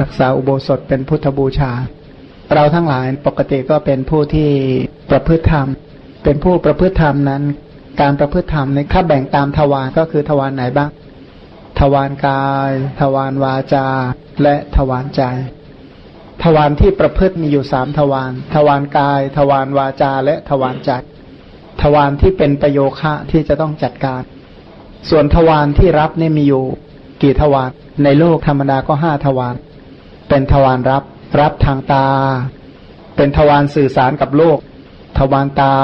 รักษาอุโบสถเป็นพุทธบูชา เราทั้งหลายปกติก็เป็นผู้ที่ประพฤติธรรม เป็นผู้ประพฤติธรรมนั้น การประพฤติธรรมในถ้าแบ่งตามทวารก็คือทวารไหนบ้าง ทวารกาย ทวารวาจา และทวารใจ ทวารที่ประพฤติมีอยู่สามทวาร ทวารกาย ทวารวาจา และทวารใจ ทวารที่เป็นประโยคะที่จะต้องจัดการ ส่วนทวารที่รับนี่มีอยู่กี่ทวาร ในโลกธรรมดาก็ห้าทวาร เป็นทวารรับ รับทางตา เป็นทวารสื่อสารกับโลก ทวารตา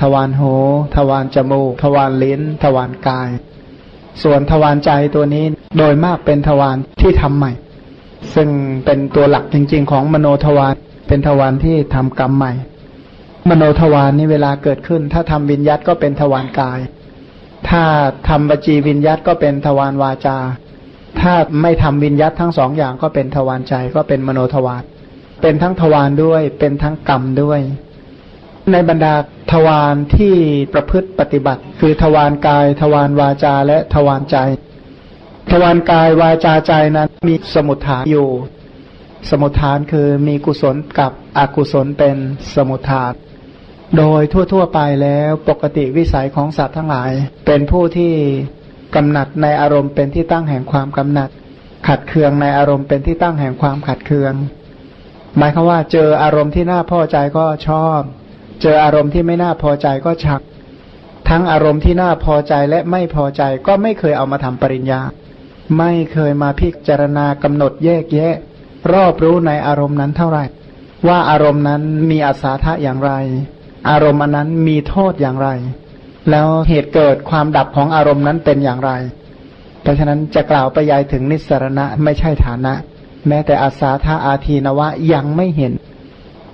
ทวารหู ทวารจมูก ทวารลิ้น ทวารกาย ส่วนทวารใจตัวนี้โดยมากเป็นทวารที่ทำใหม่ ซึ่งเป็นตัวหลักจริง ๆ ของมโนทวาร เป็นทวารที่ทำกรรมใหม่ มโนทวารนี้เวลาเกิดขึ้น ถ้าทำวิญยัตก็เป็นทวารกาย ถ้าทำบจีวิญยัตก็เป็นทวารวาจา ถ้าไม่ทำวิญยัตทั้งสองอย่างก็เป็นทวารใจก็เป็นมโนทวารเป็นทั้งทวารด้วย เป็นทั้งกรรมด้วย ในบรรดาทวารที่ประพฤติปฏิบัติ คือทวารกาย ทวารวาจาและทวารใจ ทวารกายวาจาใจนั้นมีสมุทฐานอยู่ สมุทฐานคือมีกุศลกับอกุศลเป็นสมุทฐานโดยทั่ว ๆ ไปแล้วปกติวิสัยของสัตว์ทั้งหลาย เป็นผู้ที่ กำหนัดในอารมณ์เป็นที่ตั้งแห่งความกำหนัด ขัดเคืองในอารมณ์เป็นที่ตั้งแห่งความขัดเคือง หมายคือว่า เจออารมณ์ที่น่าพอใจก็ชอบ เจออารมณ์ที่ไม่น่าพอใจก็ชัก ทั้งอารมณ์ที่น่าพอใจและไม่พอใจก็ไม่เคยเอามาทำปริญญา ไม่เคยมาพิจารณากำหนดแยกแยะ รอบรู้ในอารมณ์นั้นเท่าไหร่ ว่าอารมณ์นั้นมีอาสาทะอย่างไร อารมณ์นั้นมีโทษอย่างไร แล้วเหตุเกิดความดับของอารมณ์นั้นเป็นอย่างไร เพราะฉะนั้นจะกล่าวไปยายถึงนิสรณะไม่ใช่ฐานะ แม้แต่อาสาธาอาทีนวะยังไม่เห็น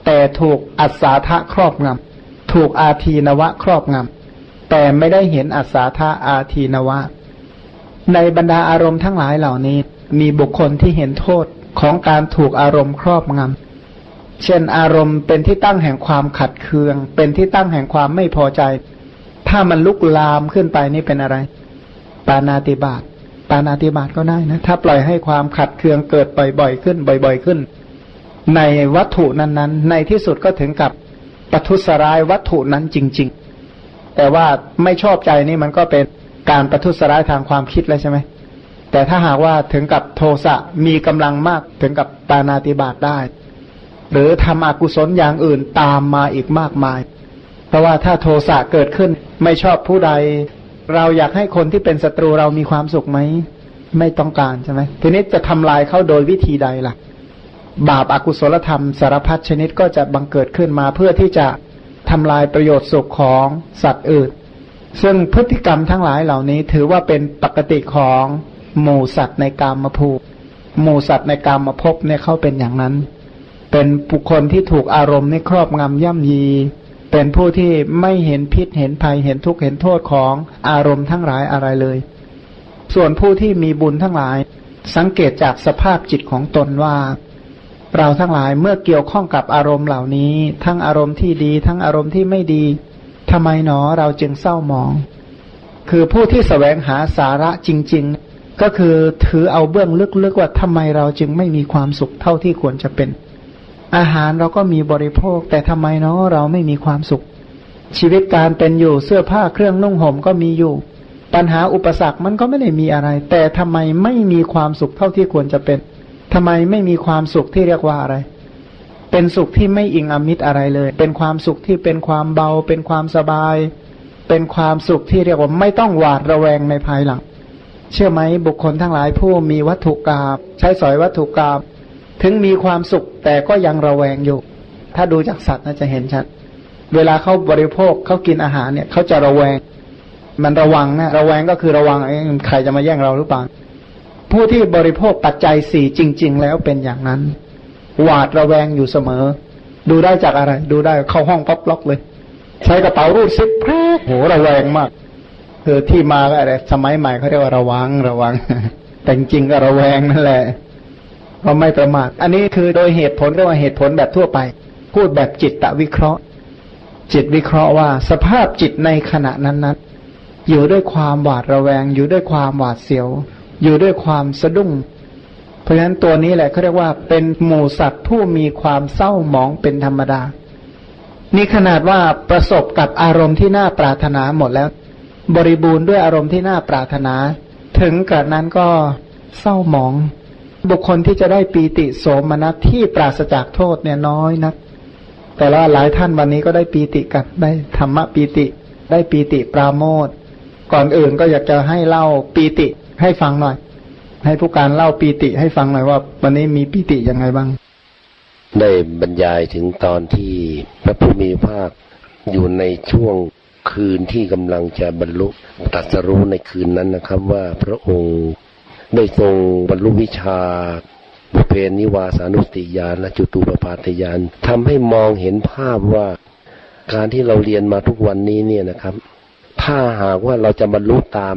แต่ถูกอาสาทะครอบงำถูกอาทีนวะครอบงำแต่ไม่ได้เห็นอาสาธาอาทีนวะ ในบรรดาอารมณ์ทั้งหลายเหล่านี้ มีบุคคลที่เห็นโทษของการถูกอารมณ์ครอบงำเช่นอารมณ์เป็นที่ตั้งแห่งความขัดเคือง เป็นที่ตั้งแห่งความไม่พอใจ ถ้ามันลุกลามขึ้นไปนี่เป็นอะไร ปานาติบาตปานาติบาตก็ได้นะ ถ้าปล่อยให้ความขัดเคืองเกิดบ่อยๆขึ้น บ่อย ๆขึ้น ในวัตถุนั้นๆ ในที่สุดก็ถึงกับปทุสร้ายวัตถุนั้นจริง ๆ แต่ว่าไม่ชอบใจนี่มันก็เป็นการประทุษร้ายทางความคิดแล้วใช่ไหมแต่ถ้าหากว่าถึงกับโทสะมีกำลังมากถึงกับปานาติบาตได้ หรือทำอกุศลอย่างอื่นตามมาอีกมากมาย ราะว่าถ้าโทสะเกิดขึ้นไม่ชอบผู้ใด เราอยากให้คนที่เป็นศัตรูเรามีความสุขไหม ไม่ต้องการใช่ไหมทีนี้จะทำลายเขาโดยวิธีใดล่ะ บาปอากุศลธรรมสารพัดชนิดก็จะบังเกิดขึ้นมาเพื่อที่จะทำลายประโยชน์สุขของสัตว์อื่น ซึ่งพฤติกรรมทั้งหลายเหล่านี้ถือว่าเป็นปกติของหมู่สัตว์ในกามมภูหมู่สัตว์ในกามมาพเนี่ยเขาเป็นอย่างนั้น เป็นบุคคลที่ถูกอารมณ์ในครอบงำย่ำยี เป็นผู้ที่ไม่เห็นพิษเห็นภัยเห็นทุกข์เห็นโทษของอารมณ์ทั้งหลายอะไรเลย ส่วนผู้ที่มีบุญทั้งหลาย สังเกตจากสภาพจิตของตนว่า เราทั้งหลายเมื่อเกี่ยวข้องกับอารมณ์เหล่านี้ ทั้งอารมณ์ที่ดี ทั้งอารมณ์ที่ไม่ดีทำไมหนอเราจึงเศร้าหมอง คือผู้ที่สแสวงหาสาระจริง ๆ ก็คือถือเอาเบื้องลึกๆว่าทำไมเราจึงไม่มีความสุขเท่าที่ควรจะเป็น อาหารเราก็มีบริโภค แต่ทำไมเนาะเราไม่มีความสุข ชีวิตการเป็นอยู่เสื้อผ้าเครื่องนุ่งห่มก็มีอยู่ ปัญหาอุปสรรคมันก็ไม่ได้มีอะไร แต่ทำไมไม่มีความสุขเท่าที่ควรจะเป็นทำไมไม่มีความสุขที่เรียกว่าอะไร เป็นสุขที่ไม่อิงอมิตรอะไรเลย เป็นความสุขที่เป็นความเบา เป็นความสบาย เป็นความสุขที่เรียกว่าไม่ต้องหวาดระแวงในภายหลังเชื่อไหมบุคคลทั้งหลายผู้มีวัตถุกรรมใช้สอยวัตถุกรรม ถึงมีความสุขแต่ก็ยังระแวงอยู่ ถ้าดูจากสัตว์น่าจะเห็นชัด เวลาเขาบริโภคเขากินอาหารเนี่ยเขาจะระแวง มันระวังนะระแวงก็คือระวังใครจะมาแย่งเราหรือเปล่าผู้ที่บริโภคปัจจัยสี่จริง ๆ แล้วเป็นอย่างนั้น หวาดระแวงอยู่เสมอ ดูได้จากอะไร ดูได้เข้าห้องปั๊บล็อกเลย ใช้กระเป๋ารูดซิปแพร่โหระแวงมากคือที่มาอะไรสมัยใหม่เขาเรียกว่าระวังระวัง แต่จริงก็ระแวงนั่นแหละ เพราะไม่ประมาท อันนี้คือโดยเหตุผลเรียกว่าเหตุผลแบบทั่วไป พูดแบบจิตตวิเคราะห์ จิตวิเคราะห์ว่า สภาพจิตในขณะนั้นนั้นอยู่ด้วยความหวาดระแวง อยู่ด้วยความหวาดเสียว อยู่ด้วยความสะดุ้ง เพราะฉะนั้นตัวนี้แหละเขาเรียกว่าเป็นหมูสัตว์ผู้มีความเศร้าหมองเป็นธรรมดา นี่ขนาดว่าประสบกับอารมณ์ที่น่าปรารถนาหมดแล้ว บริบูรณ์ด้วยอารมณ์ที่น่าปรารถนา ถึงกับนั้นก็เศร้าหมอง บุคคลที่จะได้ปีติโสมนัสที่ปราศจากโทษเนี่ยน้อยนัก แต่ว่าหลายท่านวันนี้ก็ได้ปีติกันได้ธรรมปีติ ได้ปีติปราโมทก่อนอื่นก็อยากจะให้เล่าปีติให้ฟังหน่อย ให้ผู้การเล่าปีติให้ฟังหน่อยว่า วันนี้มีปีติยังไงบ้าง ได้บรรยายถึงตอนที่พระผู้มีภาคอยู่ในช่วงคืนที่กำลังจะบรรลุตรัสรู้ในคืนนั้นนะครับ ว่าพระองค์ ได้ทรงบรรลุวิชาบุเพนิวาสานุสติญาณและจุตูปปาตญาณทำให้มองเห็นภาพว่าการที่เราเรียนมาทุกวันนี้เนี่ยนะครับ ถ้าหากว่าเราจะบรรลุตาม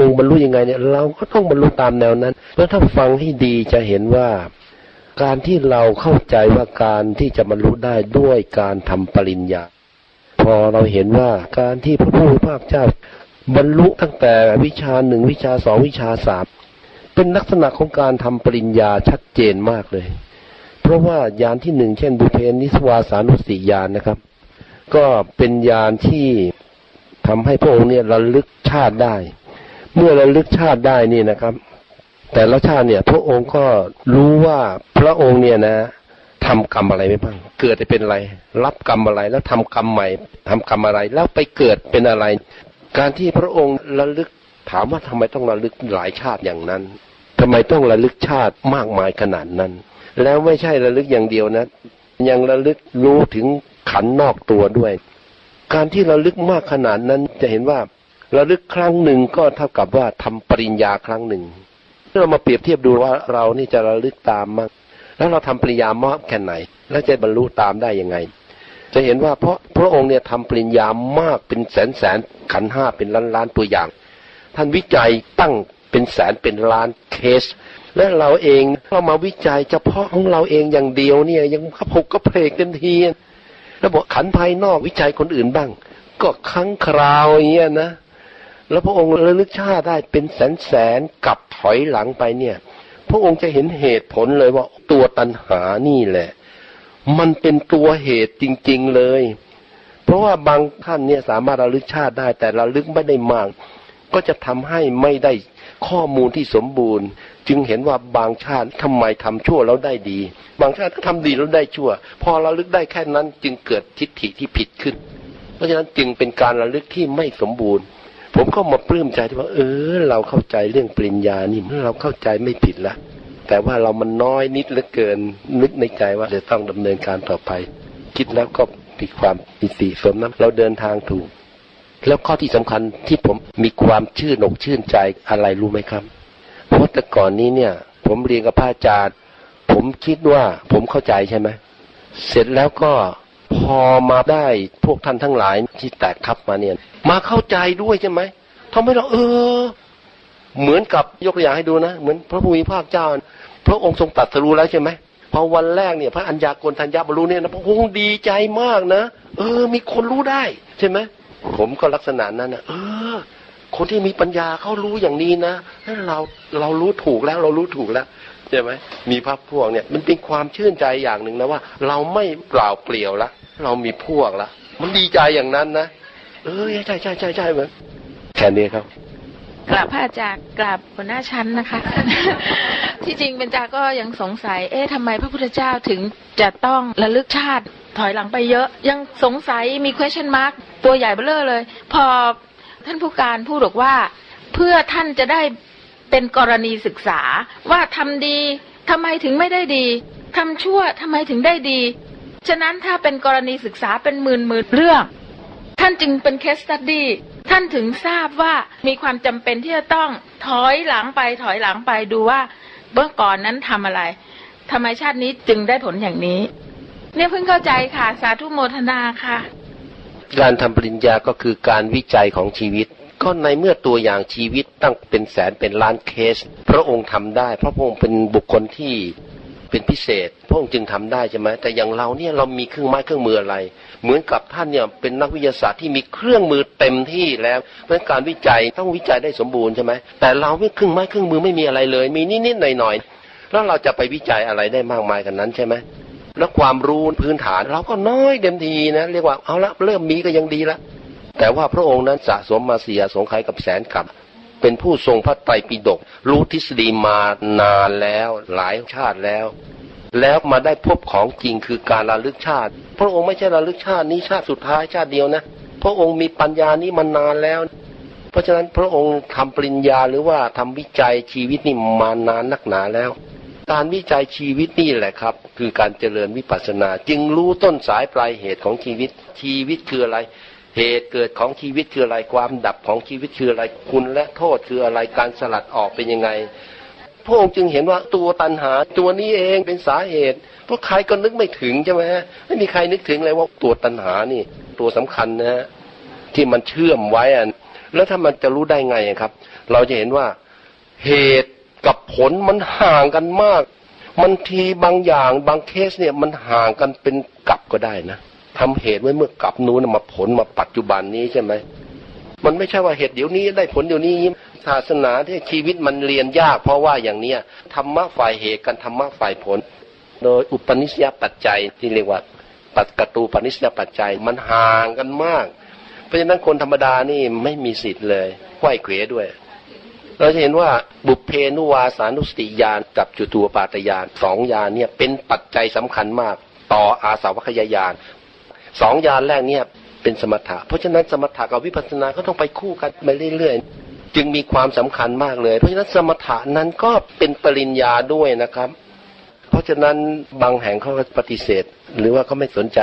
องค์บรรลุยังไงเนี่ย เราก็ต้องบรรลุตามแนวนั้น แล้วถ้าฟังให้ดีจะเห็นว่าการที่เราเข้าใจว่าการที่จะบรรลุได้ด้วยการทำปริญญา พอเราเห็นว่าการที่พระผู้มีพระเจ้าบรรลุตั้งแต่วิชาหนึ่งวิชาสองวิชาสาม เป็นลักษณะของการทำปริญญาชัดเจนมากเลย เพราะว่ายานที่หนึ่งเช่นบุเพนิสวาสานุสติยานนะครับ ก็เป็นยานที่ทำให้พระองค์เนี่ยระลึกชาติได้ เมื่อระลึกชาติได้นี่นะครับ แต่ละชาติเนี่ย พระองค์ก็รู้ว่าพระองค์เนี่ยนะทำกรรมอะไรไม่บ้าง เกิดจะเป็นอะไร รับกรรมอะไรแล้วทำกรรมใหม่ทำกรรมอะไร แล้วไปเกิดเป็นอะไร การที่พระองค์ระลึก ถามว่าทำไมต้องระลึกหลายชาติอย่างนั้นทำไมต้องระลึกชาติมากมายขนาดนั้น แล้วไม่ใช่ระลึกอย่างเดียวนะ ยังระลึกรู้ถึงขันนอกตัวด้วย การที่ระลึกมากขนาดนั้นจะเห็นว่าระลึกครั้งหนึ่งก็เท่ากับว่าทำปริญญาครั้งหนึ่งเรามาเปรียบเทียบดูว่าเรานี่จะระลึกตามมั้งแล้วเราทำปริญญามากแค่ไหน แล้วจะบรรลุตามได้ยังไง จะเห็นว่าเพราะพระองค์เนี่ยทำปริญญามากเป็นแสนแสนขันห้าเป็นล้านล้านตัวอย่าง ท่านวิจัยตั้งเป็นแสนเป็นล้านเคส และเราเองเรามาวิจัยเฉพาะของเราเองอย่างเดียวเนี่ย ยังกระพกกระเพลกเต็มทีแล้วบอกขันภายนอกวิจัยคนอื่นบ้าง ก็ครั้งคราวอย่างเงี้ยนะแล้วพระองค์ระลึกชาติได้เป็นแสนแสนกลับถอยหลังไปเนี่ย พระองค์จะเห็นเหตุผลเลยว่าตัวตัณหานี่แหละ มันเป็นตัวเหตุจริง ๆเลย เพราะว่าบางท่านเนี่ยสามารถระลึกชาติได้แต่ระลึกไม่ได้มาก ก็จะทำให้ไม่ได้ข้อมูลที่สมบูรณ์ จึงเห็นว่าบางชาติทำไมทำชั่วแล้วได้ดี บางชาติก็ทำดีแล้วได้ชั่ว พอระลึกได้แค่นั้นจึงเกิดทิฏฐิที่ผิดขึ้น เพราะฉะนั้นจึงเป็นการระลึกที่ไม่สมบูรณ์ ผมก็มาปลื้มใจที่ว่า เออ เราเข้าใจเรื่องปริญญานี่เราเข้าใจไม่ผิดละแต่ว่าเรามันน้อยนิดเหลือเกินนึกในใจว่าจะต้องดำเนินการต่อไป คิดแล้วก็มีความปิติสมน้ำเราเดินทางถูก แล้วข้อที่สำคัญที่ผมมีความชื่นอกชื่นใจอะไรรู้ไหมครับ เพราะแต่ก่อนนี้เนี่ย ผมเรียนกับพระอาจารย์ ผมคิดว่าผมเข้าใจใช่ไหม เสร็จแล้วก็พอมาได้พวกท่านทั้งหลายที่แตกทับมาเนี่ย มาเข้าใจด้วยใช่ไหมทำให้เราเออ เหมือนกับยกตัวอย่างให้ดูนะ เหมือนพระภูมิภาคเจ้า พระองค์ทรงตรัสรู้แล้วใช่ไหมพอวันแรกเนี่ย พระอัญญากรทัญญาบรรลุเนี่ยนะพระองค์ดีใจมากนะเออ มีคนรู้ได้ใช่ไหม ผมก็ลักษณะนั้นนะเออ คนที่มีปัญญาเขารู้อย่างนี้นะเราเรารู้ถูกแล้วเรารู้ถูกแล้วใช่ไหมมีพักพวกเนี่ย มันเป็นความชื่นใจอย่างหนึ่งนะว่า เราไม่เปล่าเปลี่ยวละเรามีพวกละมันดีใจอย่างนั้นนะเออใช่ใช่ใช่ใช่เหมือนแค่นี้ครับ กราบพระอาจารย์กราบหัวหน้าชั้นนะคะ ที่จริงเป็นจาก็ยังสงสัย เอ๊ะทำไมพระพุทธเจ้าถึงจะต้องระลึกชาติถอยหลังไปเยอะ ยังสงสัยมี question mark ตัวใหญ่เบ้อเลย พอท่านผู้การพูดบอกว่า เพื่อท่านจะได้เป็นกรณีศึกษา ว่าทำดีทำไมถึงไม่ได้ดีทำชั่วทำไมถึงได้ดี ฉะนั้นถ้าเป็นกรณีศึกษาเป็นหมื่นหมื่นเรื่อง ท่านจึงเป็น case study ท่านถึงทราบว่ามีความจำเป็นที่จะต้องถอยหลังไปถอยหลังไปดูว่าเบื้อก่อนนั้นทำอะไรทำไมชาตินี้จึงได้ผลอย่างนี้ เนี่ยเพิ่งเข้าใจค่ะ สาธุโมทนาค่ะ การทำปริญญาก็คือการวิจัยของชีวิต ก็ในเมื่อตัวอย่างชีวิตตั้งเป็นแสนเป็นล้านเคส พระองค์ทำได้เพราะพระองค์เป็นบุคคลที่เป็นพิเศษ พระองค์จึงทำได้ใช่ไหมแต่อย่างเราเนี่ยเรามีเครื่องไม้เครื่องมืออะไร เหมือนกับท่านเนี่ยเป็นนักวิทยาศาสตร์ที่มีเครื่องมือเต็มที่แล้วเพราะการวิจัยต้องวิจัยได้สมบูรณ์ใช่ไหมแต่เราไม่เครื่องไม้เครื่องมือไม่มีอะไรเลย มีนิดๆหน่อยๆแล้วเราจะไปวิจัยอะไรได้มากมายกันนั้นใช่ไหมแล้วความรู้พื้นฐานเราก็น้อยเต็มทีนะ เรียกว่าเอาละเริ่มมีก็ยังดีละแต่ว่าพระองค์นั้นสะสมมาเสียสงไขยกับแสนกับเป็นผู้ทรงพระไตรปิฎกรู้ทฤษฎีมานานแล้วหลายชาติแล้ว แล้วมาได้พบของจริงคือการระลึกชาติ พระองค์ไม่ใช่ระลึกชาตินี้ชาติสุดท้ายชาติเดียวนะ พระองค์มีปัญญานี้มานานแล้ว เพราะฉะนั้นพระองค์ทำปริญญาหรือว่าทำวิจัยชีวิตนี่มานานนักหนาแล้ว การวิจัยชีวิตนี่แหละครับ คือการเจริญวิปัสสนา จึงรู้ต้นสายปลายเหตุของชีวิต ชีวิตคืออะไร เหตุเกิดของชีวิตคืออะไรความดับของชีวิตคืออะไรคุณและโทษคืออะไรการสลัดออกเป็นยังไง พระองค์จึงเห็นว่าตัวตันหาตัวนี้เองเป็นสาเหตุเพราะใครก็นึกไม่ถึงใช่ไหมฮะไม่มีใครนึกถึงเลยว่าตัวตันหานี่ ตัวสำคัญนะฮะที่มันเชื่อมไว้อะแล้วถ้ามันจะรู้ได้ไงครับ เราจะเห็นว่าเหตุกับผลมันห่างกันมากมันทีบางอย่างบางเคสเนี่ยมันห่างกันเป็นกลับก็ได้นะทำเหตุไว้เมื่อกลับนู้นมาผลมาปัจจุบันนี้ใช่ไหมมันไม่ใช่ว่าเหตุเดี๋ยวนี้ได้ผลเดี๋ยวนี้ ศาสนาที่ชีวิตมันเรียนยาก เพราะว่าอย่างเนี้ยธรรมะฝ่ายเหตุกันธรรมะฝ่ายผล โดยอุปนิสัยปัจจัยที่เรียกว่าปัจกตูปนิสัยปัจจัยมันห่างกันมาก เพราะฉะนั้นคนธรรมดานี่ไม่มีสิทธิ์เลยไหวเขวด้วย เราจะเห็นว่าบุพเพนุวาสานุสติญาณกับจุตูปาตญาณสองญาณเนี่ยเป็นปัจจัยสำคัญมาก ต่ออาสาวัคยายานสองญาณแรกเนี่ยเป็นสมถะเพราะฉะนั้นสมถะกับวิปัสสนาก็ต้องไปคู่กันไปเรื่อยๆ จึงมีความสำคัญมากเลย เพราะฉะนั้นสมถะนั้นก็เป็นปริญญาด้วยนะครับ เพราะฉะนั้นบางแห่งเขาปฏิเสธ หรือว่าเขาไม่สนใจ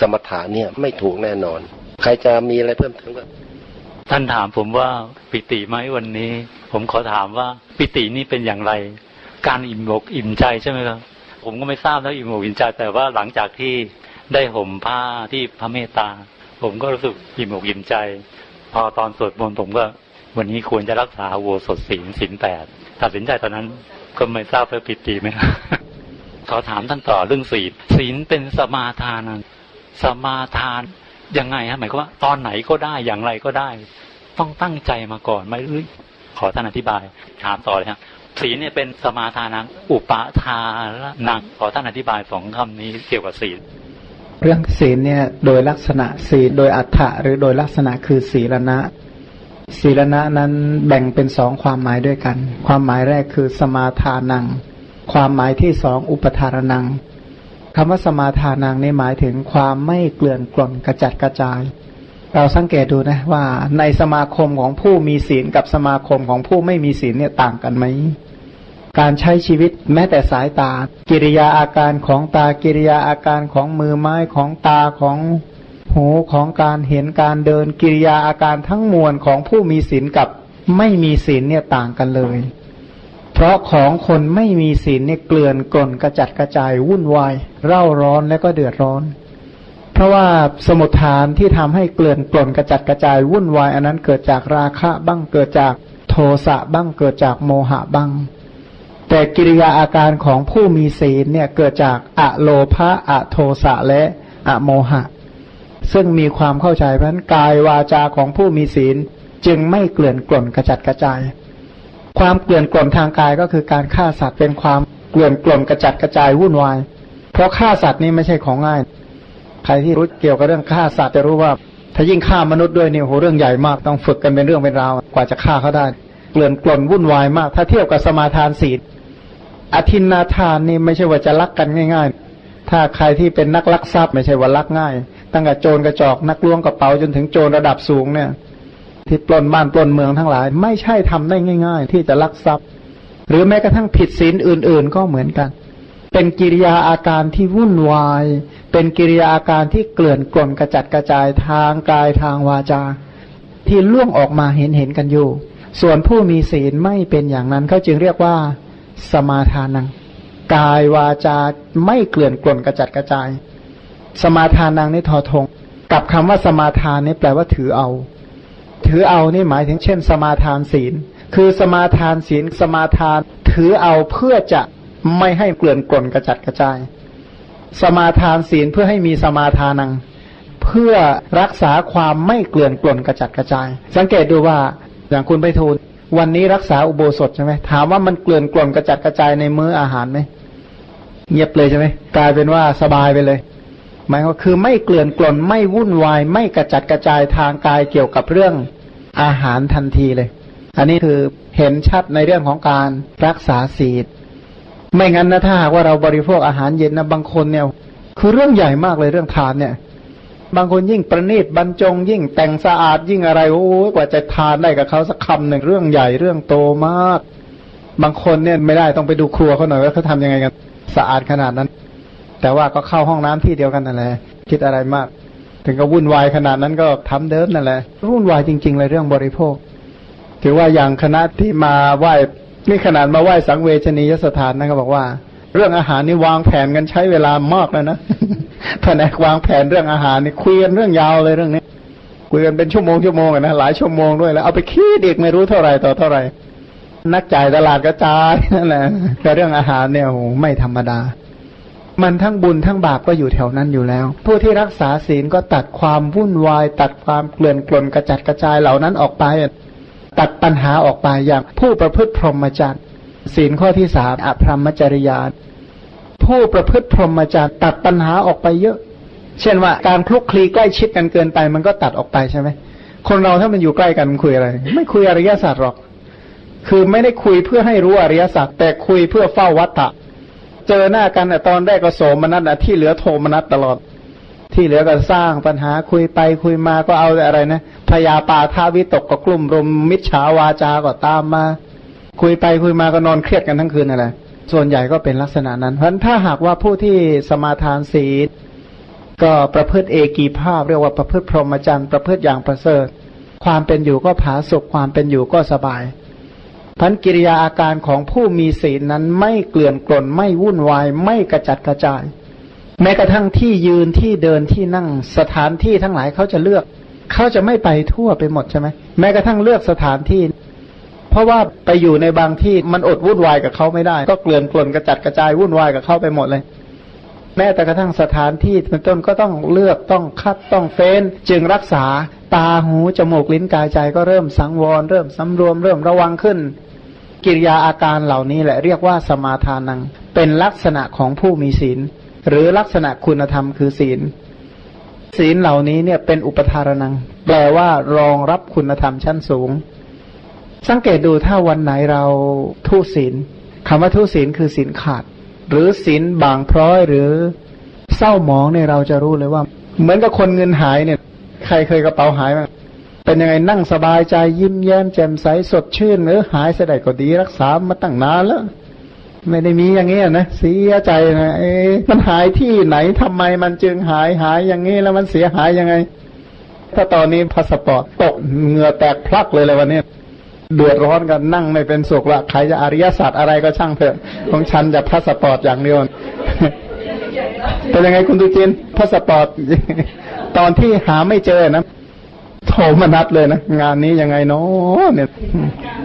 สมถะเนี่ยไม่ถูกแน่นอน ใครจะมีอะไรเพิ่มเติมก็ท่านถามผมว่าปิติไหมวันนี้ ผมขอถามว่าปิตินี่เป็นอย่างไร การอิ่มอกอิ่มใจใช่ไหมครับผมก็ไม่ทราบแล้วอิ่มอกอิ่มใจแต่ว่าหลังจากที่ได้ห่มผ้าที่พระเมตตา ผมก็รู้สึกอิ่มอกอิ่มใจ พอตอนสวดมนต์ผมก็ วันนี้ควรจะรักษาโวสดศีลศีลแปดตัดสินใจตอนนั้นก็ไม่ทราบว่าปิติไหมครับขอถามท่านต่อเรื่องศีลศีลเป็นสมาทานสมาทานยังไงฮะหมายความว่าตอนไหนก็ได้อย่างไรก็ได้ ต้องตั้งใจมาก่อนไหมหรือขอท่านอธิบาย ถามต่อเลยครับศีลเนี่ยเป็นสมาทานังอุปาทานังขอท่านอธิบายสองคำนี้เกี่ยวกับศีลเรื่องศีลเนี่ยโดยลักษณะศีลโดยอัฏฐะหรือโดยลักษณะคือศีลนะ ศีลนะนั้นแบ่งเป็นสองความหมายด้วยกัน ความหมายแรกคือสมาทานัง ความหมายที่สองอุปทารนังคำว่าสมาทานังนี่หมายถึงความไม่เกลื่อนกล่นกระจัดกระจาย เราสังเกตดูนะว่า ในสมาคมของผู้มีศีลกับสมาคมของผู้ไม่มีศีลเนี่ยต่างกันไหมการใช้ชีวิตแม้แต่สายตา กิริยาอาการของตากิริยาอาการของมือไม้ของตาของ หูของการเห็นการเดินกิริยาอาการทั้งมวลของผู้มีศีลกับไม่มีศีลเนี่ยต่างกันเลย เพราะของคนไม่มีศีลเนี่ยเกลื่อนกล่นกระจัดกระจายวุ่นวาย เร่าร้อนและก็เดือดร้อน เพราะว่าสมุทฐานที่ทำให้เกลื่อนกล่นกระจัดกระจายวุ่นวาย อันนั้นเกิดจากราคะบ้างเกิดจากโทสะบ้างเกิดจากโมหะบ้างแต่กิริยาอาการของผู้มีศีลเนี่ยเกิดจากอะโลภะอะโทสะและอะโมหะ ซึ่งมีความเข้าใจเพราะนั้นกายวาจาของผู้มีศีล จึงไม่เกลื่อนกล่นกระจัดกระจาย ความเกลื่อนกล่นทางกายก็คือการฆ่าสัตว์เป็นความเกลื่อนกล่นกระจัดกระจายวุ่นวาย เพราะฆ่าสัตว์นี่ไม่ใช่ของง่าย ใครที่รู้เกี่ยวกับเรื่องฆ่าสัตว์จะรู้ว่า ถ้ายิ่งฆ่ามนุษย์ด้วยเนี่ยโหเรื่องใหญ่มากต้องฝึกกันเป็นเรื่องเป็นราวกว่าจะฆ่าเขาได้ เกลื่อนกล่นวุ่นวายมาก ถ้าเทียบกับสมาทานศีลอธินนาทานนี่ไม่ใช่ว่าจะลักกันง่าย ๆ ถ้าใครที่เป็นนักลักทรัพย์ ไม่ใช่ว่าลักง่าย ตั้งแต่โจรกระจอกนักล้วงกระเป๋าจนถึงโจรระดับสูงเนี่ย ที่ปล้นบ้านปล้นเมืองทั้งหลาย ไม่ใช่ทำได้ง่าย ๆ ที่จะลักทรัพย์ หรือแม้กระทั่งผิดศีลอื่น ๆ ก็เหมือนกัน เป็นกิริยาอาการที่วุ่นวาย เป็นกิริยาอาการที่เกลื่อนกล่นกระจัดกระจายทางกายทางวาจา ที่ล่วงออกมาเห็นเห็นกันอยู่ ส่วนผู้มีศีลไม่เป็นอย่างนั้นเขาจึงเรียกว่า สมาทานัง กายวาจาไม่เกลื่อนกล่นกระจัดกระจาย สมาทานังนี่ทอทง กับคำว่าสมาทานนี่แปลว่าถือเอา ถือเอานี่หมายถึงเช่น สมาทานศีล คือสมาทานศีล สมาทาน ถือเอาเพื่อจะไม่ให้เกลื่อนกล่นกระจัดกระจาย สมาทานศีลเพื่อให้มีสมาทานัง เพื่อรักษาความไม่เกลื่อนกล่นกระจัดกระจาย สังเกตดูว่าอย่างคุณไปทูลวันนี้รักษาอุโบสถใช่ไหมถามว่ามันเกลื่อนกล่นกระจัดกระจายในมื้ออาหารไหมเงียบเลยใช่ไหมกลายเป็นว่าสบายไปเลย หมายว่าคือไม่เกลื่อนกลนไม่วุ่นวาย ไม่กระจัดกระจายทางกายเกี่ยวกับเรื่องอาหารทันทีเลย อันนี้คือเห็นชัดในเรื่องของการรักษาศีลไม่งั้นนะถ้าหากว่าเราบริโภคอาหารเย็นนะบางคนเนี่ย คือเรื่องใหญ่มากเลยเรื่องทานเนี่ย บางคนยิ่งประณีตบรรจง ยิ่งแต่งสะอาดยิ่งอะไรโอ้กว่าจะทานได้กับเขาสักคำหนึ่งเรื่องใหญ่เรื่องโตมาก บางคนเนี่ยไม่ได้ต้องไปดูครัวเขาหน่อยว่าเขาทำยังไงกันสะอาดขนาดนั้น แต่ว่าก็เข้าห้องน้ำที่เดียวกันนั่นแหละคิดอะไรมาก ถึงก็วุ่นวายขนาดนั้นก็ทำเดิมนั่นแหละวุ่นวายจริง ๆ เลยเรื่องบริโภค ถือว่าอย่างคณะที่มาไหว้นี่ขนาดมาไหว้สังเวชนียสถานนะก็บอกว่า เรื่องอาหารนี่วางแผนกันใช้เวลามากแล้วนะแผนกวางแผนเรื่องอาหารนี่คุยกันเรื่องยาวเลยเรื่องนี้คุยกันเป็นชั่วโมงชั่วโมงนะหลายชั่วโมงด้วยแล้วเอาไปคิดอีกไม่รู้เท่าไหร่ต่อเท่าไหร่ นักจ่ายตลาดกระจายนั่นแหละแต่เรื่องอาหารเนี่ยโอ้ไม่ธรรมดา มันทั้งบุญทั้งบาปก็อยู่แถวนั้นอยู่แล้ว ผู้ที่รักษาศีลก็ตัดความวุ่นวาย ตัดความเกลื่อนกลนกระจัดกระจายเหล่านั้นออกไป ตัดปัญหาออกไปอย่างผู้ประพฤติพรหมจรรย์ศีลข้อที่สามอภรรมจริยาผู้ประพฤติพรหมจรรย์ตัดปัญหาออกไปเยอะ เช่นว่าการคลุกคลีใกล้ชิดกันเกินไป มันก็ตัดออกไปใช่ไหมคนเราถ้ามันอยู่ใกล้กันคุยอะไร ไม่คุยอริยศาสตร์หรอก คือไม่ได้คุยเพื่อให้รู้อริยสัจแต่คุยเพื่อเฝ้าวัตตะ เจอหน้ากันตอนแรกก็โสมนัสที่เหลือโทมนัสตลอด ที่เหลือก็สร้างปัญหาคุยไปคุยมาก็เอาอะไรนะพยาปาทาวิตกก็กลุ่มรมมิจฉาวาจาก็ตามมา คุยไปคุยมาก็นอนเครียดกันทั้งคืนอะไรส่วนใหญ่ก็เป็นลักษณะนั้น เพราะถ้าหากว่าผู้ที่สมาทานศีลก็ประพฤติเอกีภาพ เรียกว่าประพฤติพรหมจรรย์ประพฤติอย่างประเสริฐ ความเป็นอยู่ก็ผาสุกความเป็นอยู่ก็สบาย พันกิริยาอาการของผู้มีศีลนั้นไม่เกลื่อนกลนไม่วุ่นวาย ไม่กระจัดกระจาย แม้กระทั่งที่ยืนที่เดินที่นั่งสถานที่ทั้งหลายเขาจะเลือก เขาจะไม่ไปทั่วไปหมดใช่ไหมแม้กระทั่งเลือกสถานที่ เพราะว่าไปอยู่ในบางที่มันอดวุ่นวายกับเขาไม่ได้ ก็เกลื่อนกลนกระจัดกระจายวุ่นวายกับเขาไปหมดเลย แม้แต่กระทั่งสถานที่เป็นต้นก็ต้องเลือกต้องคัดต้องเฟ้น จึงรักษาตาหูจมูกลิ้นกายใจก็เริ่มสังวร เริ่มสำรวม เริ่มระวังขึ้น กิริยาอาการเหล่านี้แหละเรียกว่าสมาทานัง เป็นลักษณะของผู้มีศีล หรือลักษณะคุณธรรมคือศีล ศีลเหล่านี้เนี่ยเป็นอุปทารนัง แปลว่ารองรับคุณธรรมชั้นสูง สังเกตดูถ้าวันไหนเราทุศีลคำว่าทุศีลคือศีลขาด หรือศีลด่างพร้อยหรือเศร้าหมองเนี่ยเราจะรู้เลยว่า เหมือนกับคนเงินหายเนี่ย ใครเคยกระเป๋าหายไหม เป็นยังไงนั่งสบายใจยิ้มแย้มแจ่มใสสดชื่นเออหายเสียก็ดีรักษามาตั้งนานแล้ว ไม่ได้มีอย่างเงี้ยนะเสียใจนะเอ๊มันหายที่ไหนทำไมมันจึงหายหายอย่างงี้แล้วมันเสียหายยังไง ถ้าตอนนี้พาสปอร์ตตกเหงื่อแตกพลักเลยเลยวันนี้เดือดร้อนกันนั่งไม่เป็นสุขละใครจะอริยศาสตร์อะไรก็ช่างเถอะของฉันจะพาสปอร์ตอย่างเดียวเป็นยังไงคุณตูจินพาสปอร์ตตอนที่หาไม่เจอนะ โทมนัดเลยนะ งานนี้ยังไงเนาะเนี่ย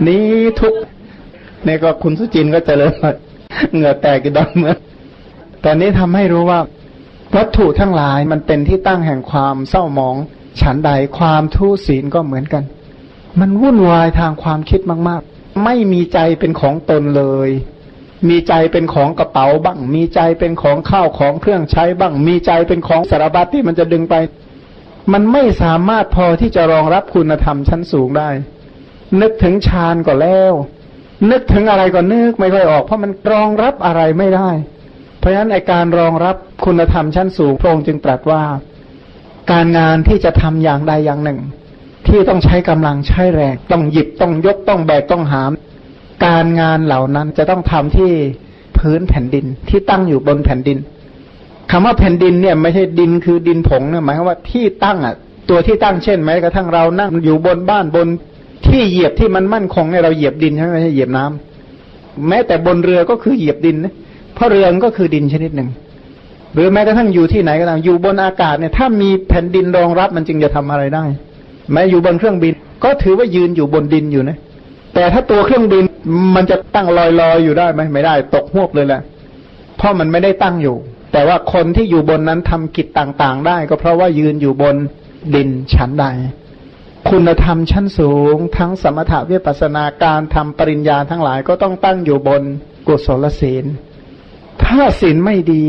นี้ทุกเนี่ยก็คุณสุจินก็เจริญเหงื่อแตกกี่ดอนเมื่อตอนนี้ทำให้รู้ว่า วัตถุทั้งหลายมันเป็นที่ตั้งแห่งความเศร้าหมอง ฉันใดความทุศีลก็เหมือนกัน มันวุ่นวายทางความคิดมาก ๆ ไม่มีใจเป็นของตนเลย มีใจเป็นของกระเป๋าบ้าง มีใจเป็นของข้าวของเครื่องใช้บ้าง มีใจเป็นของสารบัตที่มันจะดึงไป มันไม่สามารถพอที่จะรองรับคุณธรรมชั้นสูงได้ นึกถึงฌานก็แล้ว นึกถึงอะไรก็นึกไม่ค่อยออก เพราะมันรองรับอะไรไม่ได้ เพราะฉะนั้นไอการรองรับคุณธรรมชั้นสูงพระองค์จึงตรัสว่า การงานที่จะทำอย่างใดอย่างหนึ่ง ที่ต้องใช้กำลังใช้แรงต้องหยิบต้องยกต้องแบกต้องหาม การงานเหล่านั้นจะต้องทำที่พื้นแผ่นดินที่ตั้งอยู่บนแผ่นดิน คำว่าแผ่นดินเนี่ยไม่ใช่ดินคือดินผงเนี่ยหมายความว่าที่ตั้งอะ ตัวที่ตั้งเช่นไหมกระทั่งเรานั่งอยู่บนบ้านบนที่เหยียบที่มันมั่นคงเนี่ยเราเหยียบดินใช่ไหมไม่ใช่เหยียบน้ำแม้แต่บนเรือก็คือเหยียบดินนะเพราะเรือก็คือดินชนิดหนึ่ง หรือแม้กระทั่งอยู่ที่ไหนก็ตามอยู่บนอากาศเนี่ย ถ้ามีแผ่นดินรองรับมันจึงจะทำอะไรได้ แม้อยู่บนเครื่องบิน ก็ถือว่ายืนอยู่บนดินอยู่นะแต่ถ้าตัวเครื่องบินมันจะตั้งลอยๆอยู่ได้ไหมไม่ได้ ตกหวบเลยแหละเพราะมันไม่ได้ตั้งอยู่ แต่ว่าคนที่อยู่บนนั้นทำกิจต่างๆ ได้ ก็เพราะว่ายืนอยู่บนดินชั้นใด คุณธรรมชั้นสูง ทั้งสมถะวิปัสสนาการทำปริญญาทั้งหลายก็ต้องตั้งอยู่บนกุศลศีล ถ้าศีลไม่ดี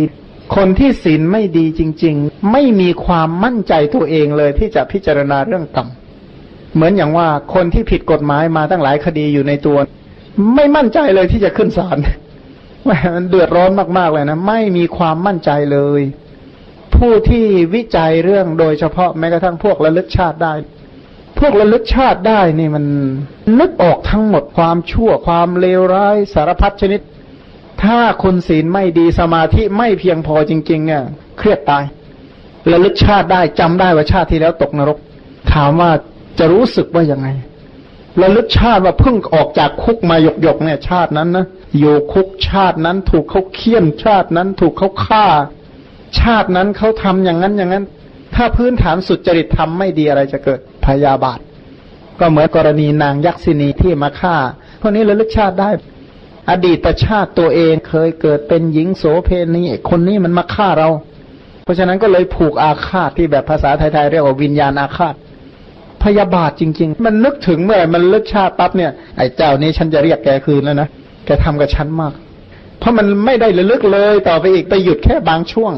คนที่ศีลไม่ดีจริง ๆ ไม่มีความมั่นใจตัวเองเลยที่จะพิจารณาเรื่องกรรมเหมือนอย่างว่าคนที่ผิดกฎหมายมาตั้งหลายคดีอยู่ในตัว ไม่มั่นใจเลยที่จะขึ้นศาล มันเดือดร้อนมาก ๆ เลยนะ ไม่มีความมั่นใจเลย ผู้ที่วิจัยเรื่องโดยเฉพาะแม้กระทั่งพวกระลึกชาติได้ พวกระลึกชาติได้นี่มันนึกออกทั้งหมดความชั่วความเลวร้ายสารพัดชนิด ถ้าคุณศีลไม่ดีสมาธิไม่เพียงพอจริง ๆ เนี่ย เครียดตายระลึกชาติได้จำได้ว่าชาติที่แล้วตกนรก ถามว่าจะรู้สึกว่ายังไง ระลึกชาติว่าเพิ่งออกจากคุกมาหยกหยกเนี่ยชาตินั้นนะอยู่คุกชาตินั้นถูกเขาเคี่ยนชาตินั้นถูกเขาฆ่า ชาตินั้นเขาทำอย่างนั้นอย่างนั้น ถ้าพื้นฐานสุจริตทำไม่ดีอะไรจะเกิดพยาบาท ก็เหมือนกรณีนางยักษินีที่มาฆ่าพวกนี้ระลึกชาติได้ อดีตชาติตัวเองเคยเกิดเป็นหญิงโสเพณีคนนี้มันมาฆ่าเรา เพราะฉะนั้นก็เลยผูกอาฆาตที่แบบภาษาไทยๆเรียกว่าวิญญาณอาฆาต พยาบาทจริง ๆ มันนึกถึงเมื่อมันลึกชาติปั๊บเนี่ยไอ้เจ้านี้ฉันจะเรียกแกคืนแล้วนะแกทำกับฉันมาก เพราะมันไม่ได้ระลึกเลยต่อไปอีกไปหยุดแค่บางช่วง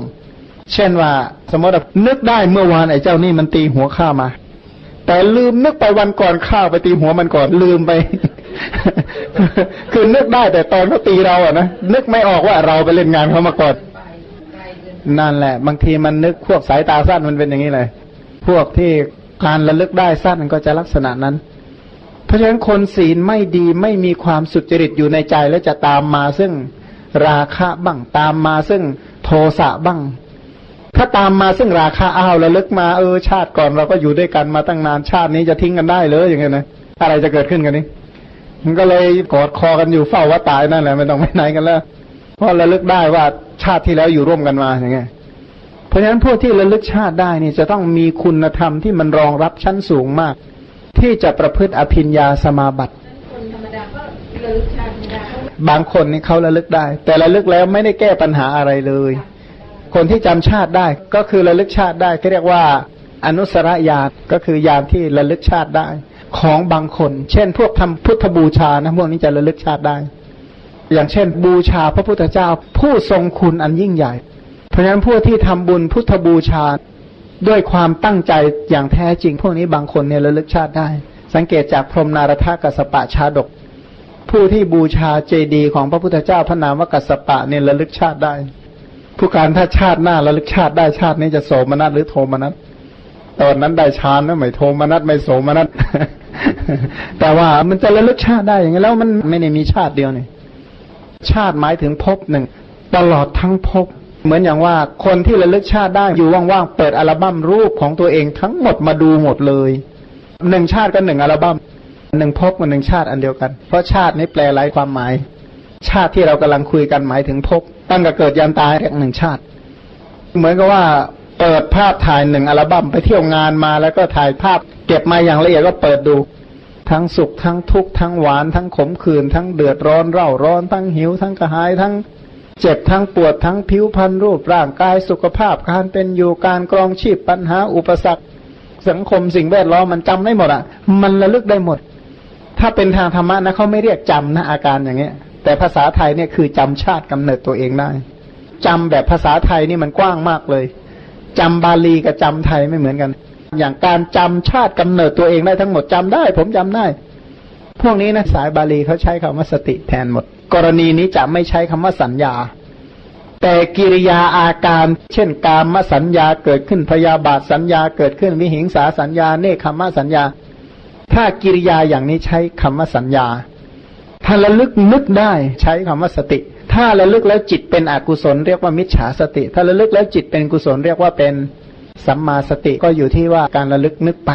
เช่นว่า สมมตินึกได้เมื่อวานไอ้เจ้านี่มันตีหัวข้ามา แต่ลืมนึกไปวันก่อนข้าไปตีหัวมันก่อนลืมไป คือนึกได้แต่ตอนเขาตีเราอะนะนึกไม่ออกว่าเราไปเล่นงานเขามาก่อนนั่นแหละ บางทีมันนึกพวกสายตาสั้นมันเป็นอย่างนี้เลย พวกที่ การระลึกได้สั้นก็จะลักษณะนั้น เพราะฉะนั้นคนศีลไม่ดีไม่มีความสุจริตอยู่ในใจและจะตามมาซึ่งราคะบ้างตามมาซึ่งโทสะบ้าง ถ้าตามมาซึ่งราคะอ้าวระลึกมาเออชาติก่อนเราก็อยู่ด้วยกันมาตั้งนานชาตินี้จะทิ้งกันได้เลยอย่างเงี้ยนะอะไรจะเกิดขึ้นกันนี้มันก็เลยกอดคอกันอยู่เฝ้าว่าตายนั่นแหละไม่ต้องไปไหนกันแล้วเพราะระลึกได้ว่าชาติที่แล้วอยู่ร่วมกันมาอย่างเงี้ย เพราะฉะนั้นพวกที่ระลึกชาติได้เนี่ยจะต้องมีคุณธรรมที่มันรองรับชั้นสูงมาก ที่จะประพฤติอภิญญาสมาบัติบางคนนี่เขาระลึกได้ แต่ระลึกแล้วไม่ได้แก้ปัญหาอะไรเลย คนที่จำชาติได้ก็คือระลึกชาติได้ที่เรียกว่า อนุสรญาณก็คือญาณที่ระลึกชาติได้ ของบางคน เช่น พวกทำพุทธบูชานะพวกนี้จะระลึกชาติได้ อย่างเช่น บูชาพระพุทธเจ้าผู้ทรงคุณอันยิ่งใหญ่ ราะฉะนั้นพวกที่ทำบุญพุทธบูชาด้วยความตั้งใจอย่างแท้จริง พวกนี้บางคนเนี่ยระลึกชาติได้ สังเกตจากพรหมนารถากัสปะชาดก ผู้ที่บูชาเจดีย์ของพระพุทธเจ้าพระนามว่ากัสปะเนี่ยระลึกชาติได้ ผู้การถ้าชาติหน้าระลึกชาติได้ชาตินี้จะโสมนัสหรือโทมนัสตอนนั้นได้ฌานนะไม่โทมนัสไม่โสมนัสแต่ว่ามันจะระลึกชาติได้อย่างนี้แล้วมันไม่ได้มีชาติเดียวนี่ชาติหมายถึงภพหนึ่งตลอดทั้งภพ เหมือนอย่างว่าคนที่ระลึกชาติได้อยู่ว่างๆเปิดอัลบั้มรูปของตัวเองทั้งหมดมาดูหมดเลยหนึ่งชาติก็หนึ่งอัลบั้มหนึ่งพบกับหนึ่งชาติอันเดียวกัน เพราะชาตินี้แปลหลายความหมาย ชาติที่เรากำลังคุยกันหมายถึงพบตั้งแต่เกิดยันตายเรียกหนึ่งชาติ เหมือนกับว่าเปิดภาพถ่ายหนึ่งอัลบั้มไปเที่ยวงานมาแล้วก็ถ่ายภาพ เก็บมาอย่างละเอียดก็เปิดดู ทั้งสุขทั้งทุกข์ทั้งหวานทั้งขมขื่นทั้งเดือดร้อนเร่าร้อนทั้งหิวทั้งกระหายทั้ง เจ็บทั้งปวดทั้งผิวพรรณรูปร่างกายสุขภาพการเป็นอยู่การกรองชีพปัญหาอุปสรรค สังคมสิ่งแวดล้อมมันจำได้หมดอะ มันระลึกได้หมด ถ้าเป็นทางธรรมะนะเขาไม่เรียกจำนะอาการอย่างเงี้ย แต่ภาษาไทยเนี่ยคือจำชาติกำเนิดตัวเองได้จำแบบภาษาไทยนี่มันกว้างมากเลยจำบาลีกับจำไทยไม่เหมือนกัน อย่างการจำชาติกำเนิดตัวเองได้ทั้งหมดจำได้ ผมจำได้ พวกนี้นะสายบาลีเขาใช้คำว่าสติแทนหมด กรณีนี้จะไม่ใช้คำว่าสัญญา แต่กิริยาอาการ เช่นกามสัญญาเกิดขึ้นพยาบาทสัญญาเกิดขึ้นวิหิงสาสัญญาเนคขมสัญญา ถ้ากิริยาอย่างนี้ใช้คำว่าสัญญา ถ้าระลึกนึกได้ใช้คำว่าสติ ถ้าระลึกแล้วจิตเป็นอกุศลเรียกว่ามิจฉาสติ ถ้าระลึกแล้วจิตเป็นกุศลเรียกว่าเป็นสัมมาสติก็อยู่ที่ว่าการระลึกนึกไป